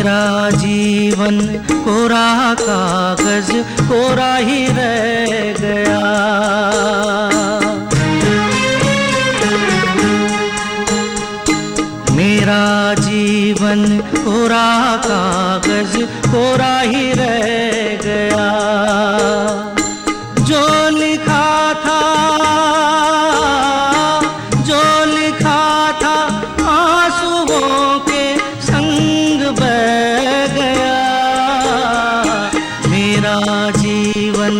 मेरा जीवन कोरा कागज़, कोरा ही रह गया। मेरा जीवन कोरा कागज़, कोरा ही रह गया। जीवन।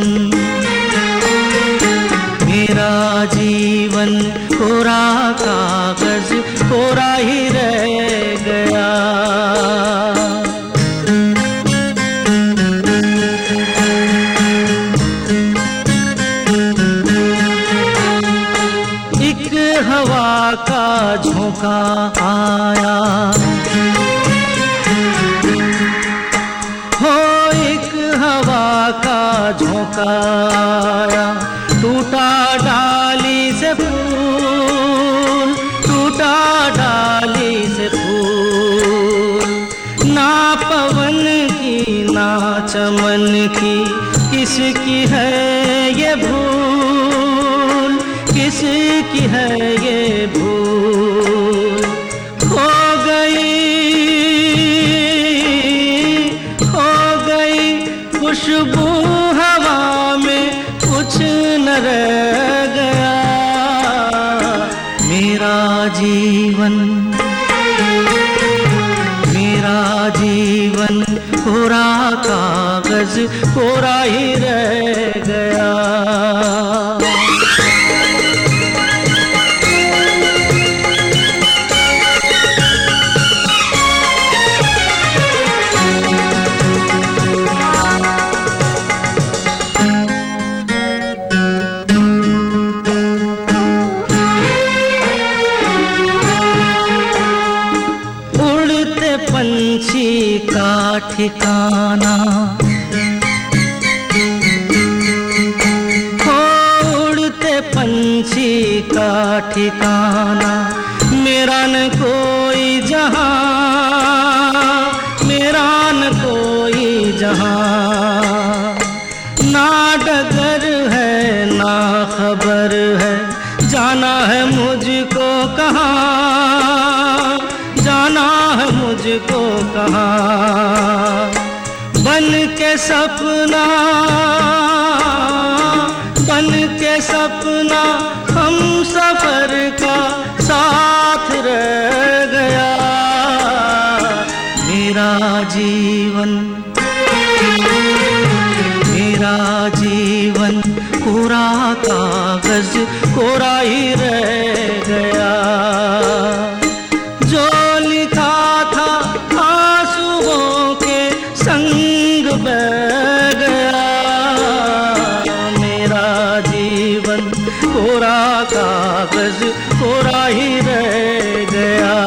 मेरा जीवन कोरा कागज़ कोरा ही रह गया। एक हवा का झोंका आया। झोंका टूटा डाली से फूल, टूटा डाली से फूल। ना पवन की, ना चमन की, किसकी है ये भूल? किसकी है ये भूल? न रह गया। मेरा जीवन मेरा जीवन कोरा कागज़ कोरा ही रह ठिकाना। उड़ते पंछी का ठिकाना। मेरा न कोई जहाँ मेरा न कोई जहाँ। ना डगर है, ना खबर है, जाना है मुझको कहाँ। मुझको कहा। बन के सपना, बन के सपना हम सफ़र का साथ रह गया। मेरा जीवन मेरा जीवन कोरा कागज़ कोरा ही रह गया। कागज़ तो कोरा ही रह गया।